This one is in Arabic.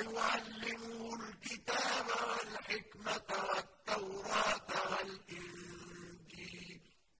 ويعلم